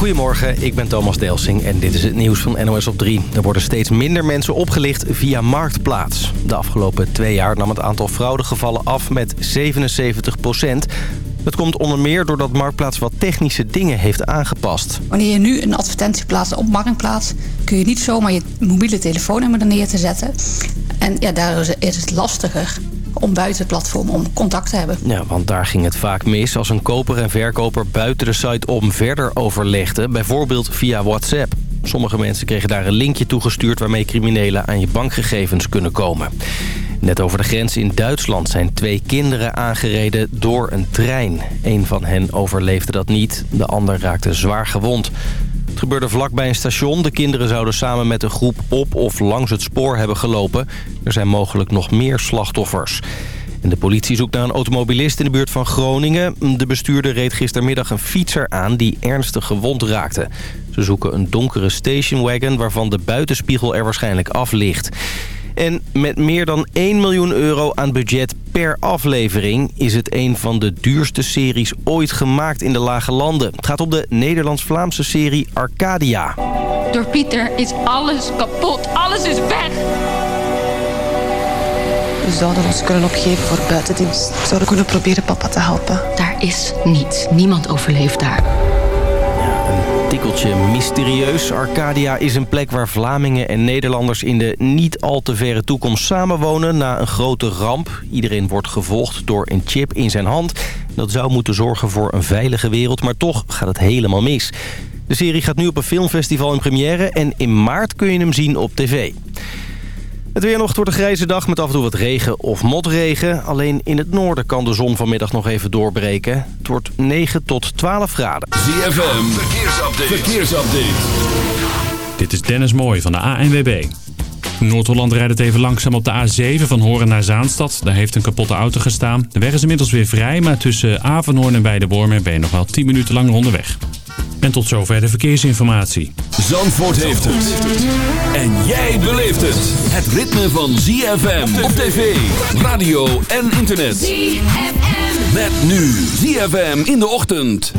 Goedemorgen, ik ben Thomas Delsing en dit is het nieuws van NOS op 3. Er worden steeds minder mensen opgelicht via Marktplaats. De afgelopen twee jaar nam het aantal fraudegevallen af met 77 procent. Dat komt onder meer doordat Marktplaats wat technische dingen heeft aangepast. Wanneer je nu een advertentie plaatst op Marktplaats... kun je niet zomaar je mobiele telefoonnummer er neer te zetten. En ja, daardoor is het lastiger om buiten het platform om contact te hebben. Ja, want daar ging het vaak mis als een koper en verkoper buiten de site om verder overlegden. Bijvoorbeeld via WhatsApp. Sommige mensen kregen daar een linkje toegestuurd waarmee criminelen aan je bankgegevens kunnen komen. Net over de grens in Duitsland zijn twee kinderen aangereden door een trein. Een van hen overleefde dat niet, de ander raakte zwaar gewond. Het gebeurde vlakbij een station. De kinderen zouden samen met een groep op of langs het spoor hebben gelopen. Er zijn mogelijk nog meer slachtoffers. En de politie zoekt naar een automobilist in de buurt van Groningen. De bestuurder reed gistermiddag een fietser aan die ernstig gewond raakte. Ze zoeken een donkere stationwagon waarvan de buitenspiegel er waarschijnlijk af ligt. En met meer dan 1 miljoen euro aan budget per aflevering... is het een van de duurste series ooit gemaakt in de Lage Landen. Het gaat om de Nederlands-Vlaamse serie Arcadia. Door Pieter is alles kapot. Alles is weg. We zouden ons kunnen opgeven voor buitendienst. We zouden kunnen proberen papa te helpen. Daar is niets. Niemand overleeft daar. Tikkeltje mysterieus. Arcadia is een plek waar Vlamingen en Nederlanders in de niet al te verre toekomst samenwonen na een grote ramp. Iedereen wordt gevolgd door een chip in zijn hand. Dat zou moeten zorgen voor een veilige wereld, maar toch gaat het helemaal mis. De serie gaat nu op een filmfestival in première en in maart kun je hem zien op tv. Het weer nog wordt een grijze dag met af en toe wat regen of motregen. Alleen in het noorden kan de zon vanmiddag nog even doorbreken. Het wordt 9 tot 12 graden. ZFM, verkeersupdate. verkeersupdate. Dit is Dennis Mooij van de ANWB. Noord-Holland rijdt het even langzaam op de A7 van Horen naar Zaanstad. Daar heeft een kapotte auto gestaan. De weg is inmiddels weer vrij, maar tussen Avenhoorn en Weidewormen ben je nog wel 10 minuten langer onderweg. En tot zover de verkeersinformatie. Zandvoort heeft het. En jij beleeft het. Het ritme van ZFM op tv, radio en internet. ZFM. Met nu ZFM in de ochtend.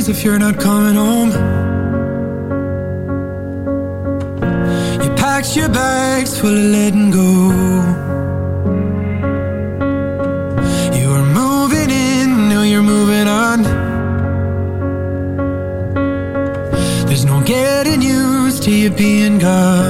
days if you're not coming home. You packed your bags full of letting go. You were moving in, now you're moving on. There's no getting used to you being gone.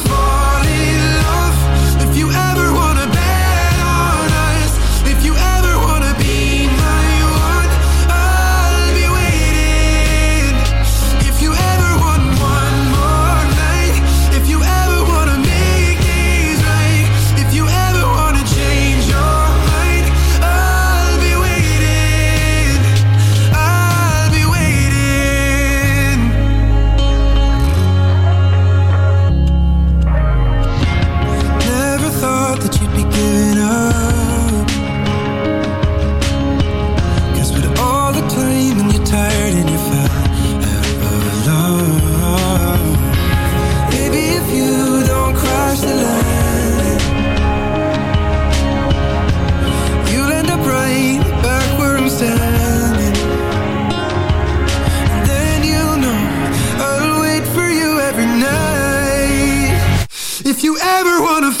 If you ever wanna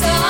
so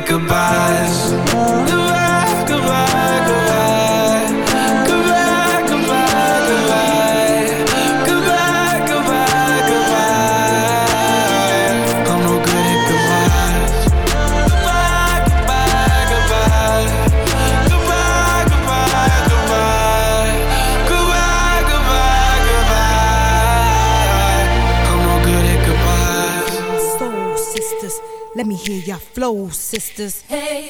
goodbyes hear your flow, sisters. Hey.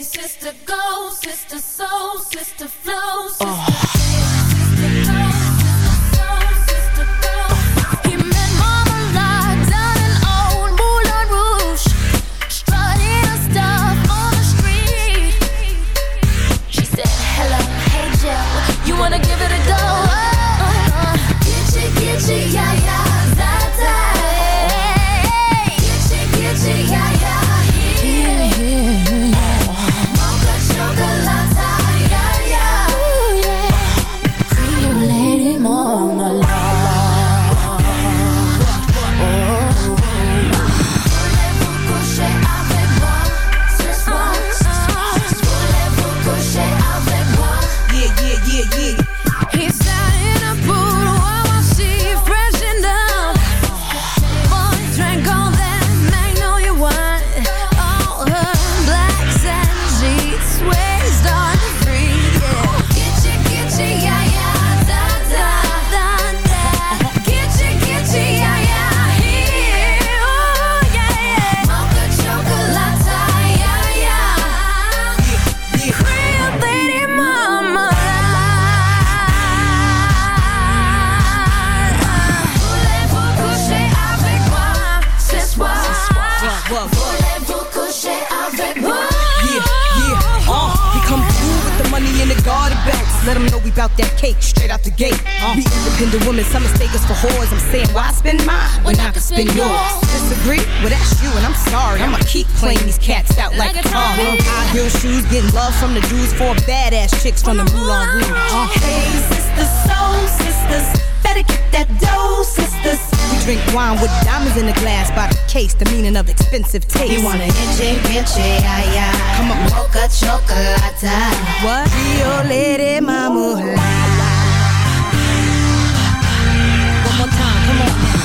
Women, some mistake us for whores. I'm saying, why spend mine when I can spend yours? Disagree? Well, that's you, and I'm sorry. I'ma keep playing these cats out like, a car. High heel shoes, getting love from the dudes, four badass chicks from the Moulin Rouge. Uh. Hey, sisters, soul sisters, better get that dough, sisters. We drink wine with diamonds in the glass by the case, the meaning of expensive taste. You want an inche, inche, ay, ay. Come on. Mocha chocolate. What? Rio Lady Mama. Time, come on.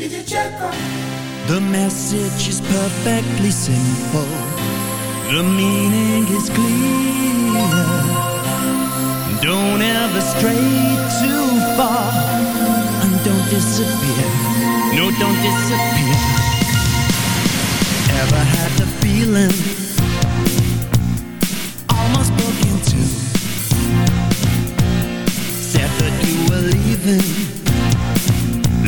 Did you check on? The message is perfectly simple. The meaning is clear. Don't ever stray too far. And don't disappear. No, don't disappear. Ever had the feeling? Almost broke into. Said that you were leaving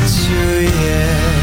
met you, yeah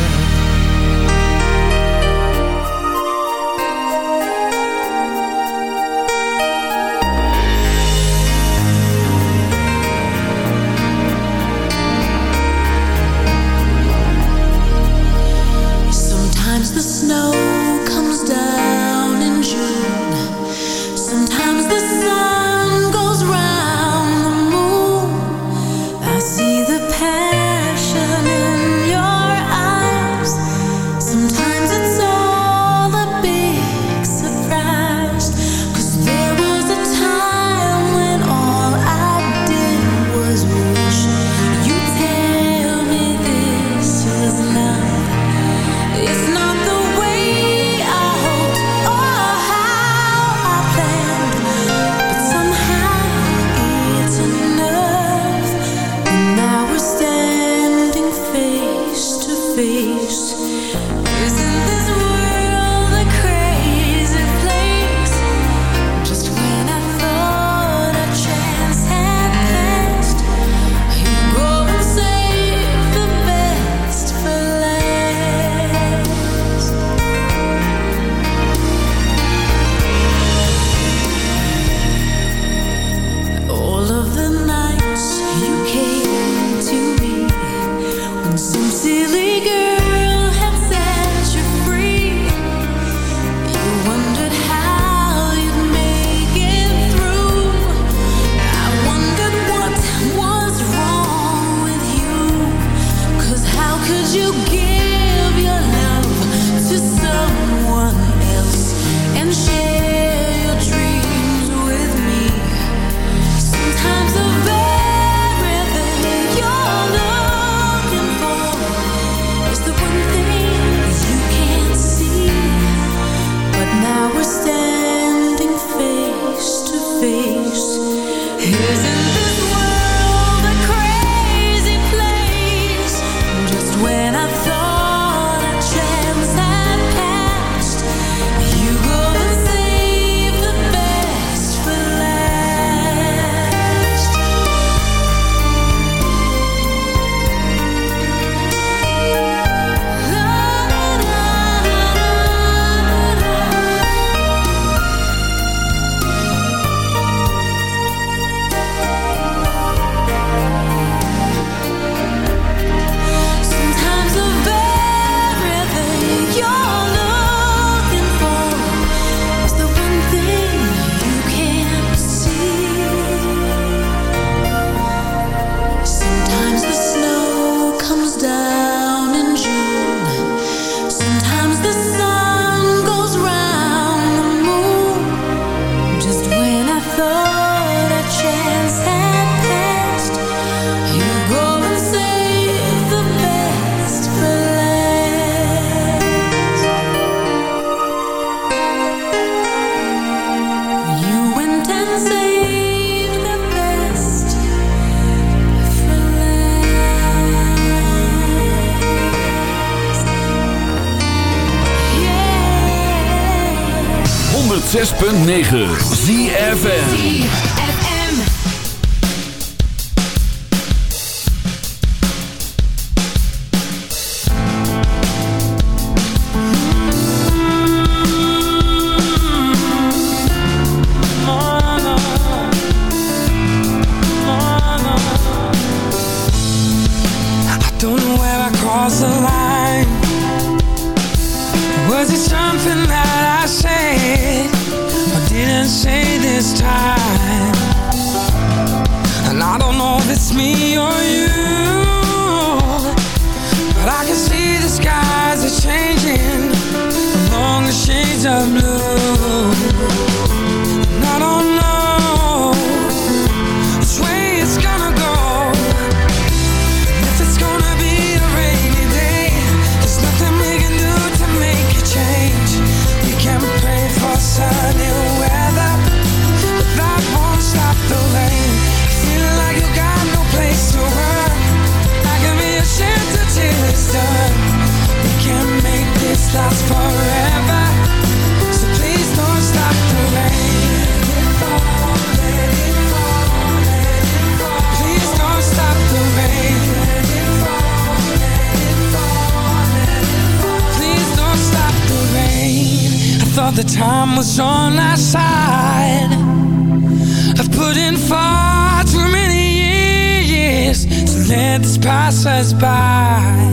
9. Pass us by.